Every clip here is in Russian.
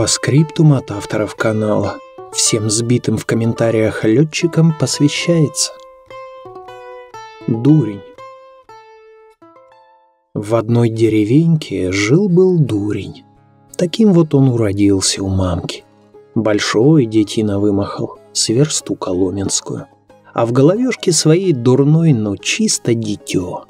По скриптум от авторов канала. Всем сбитым в комментариях летчикам посвящается. Дурень. В одной деревеньке жил-был дурень. Таким вот он уродился у мамки. Большой детина вымахал, сверсту коломенскую. А в головешке своей дурной, но чисто дитё.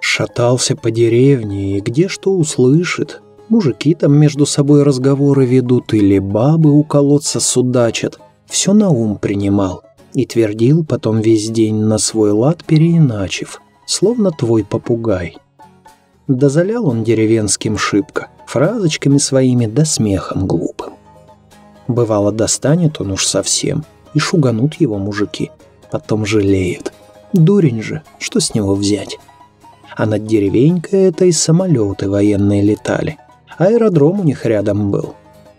Шатался по деревне и где что услышит. Мужики там между собой разговоры ведут или бабы у колодца судачат. Все на ум принимал и твердил потом весь день на свой лад переиначив, словно твой попугай. Да залял он деревенским шибко, фразочками своими да смехом глупым. Бывало, достанет он уж совсем, и шуганут его мужики, потом жалеют. Дурень же, что с него взять? А над деревенькой этой самолеты военные летали. Аэродром у них рядом был.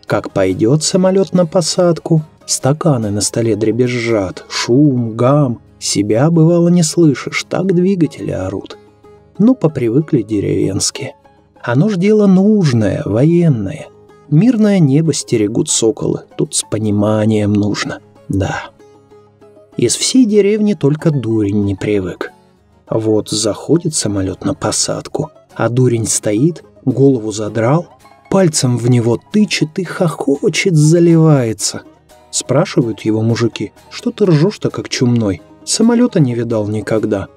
Как пойдет самолет на посадку, стаканы на столе дребезжат, шум, гам, себя, бывало, не слышишь, так двигатели орут. Ну, попривыкли деревенские. Оно ж дело нужное, военное. Мирное небо стерегут соколы, тут с пониманием нужно, да. Из всей деревни только дурень не привык. Вот заходит самолет на посадку, а дурень стоит, голову задрал, пальцем в него тычет и хохочет, заливается. Спрашивают его мужики, что ты ржешь-то как чумной, самолета не видал никогда.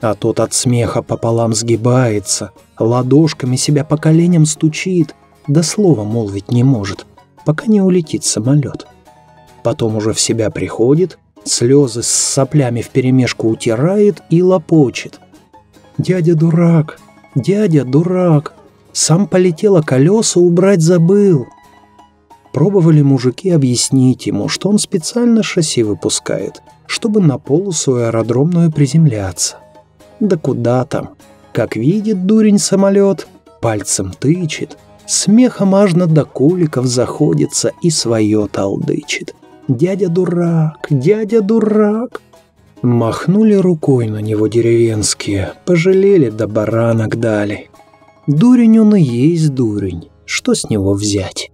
А тот от смеха пополам сгибается, ладошками себя по коленям стучит, да слова молвить не может, пока не улетит самолет. Потом уже в себя приходит, слезы с соплями вперемешку утирает и лопочет. «Дядя дурак! Дядя дурак! Сам полетело колеса убрать забыл!» Пробовали мужики объяснить ему, что он специально шасси выпускает, чтобы на полосу аэродромную приземляться. Да куда там? Как видит дурень самолет, пальцем тычет, смехом аж до куликов заходится и свое толдычит. «Дядя дурак! Дядя дурак!» Махнули рукой на него деревенские, пожалели да баранок дали. Дурень он и есть дурень, что с него взять?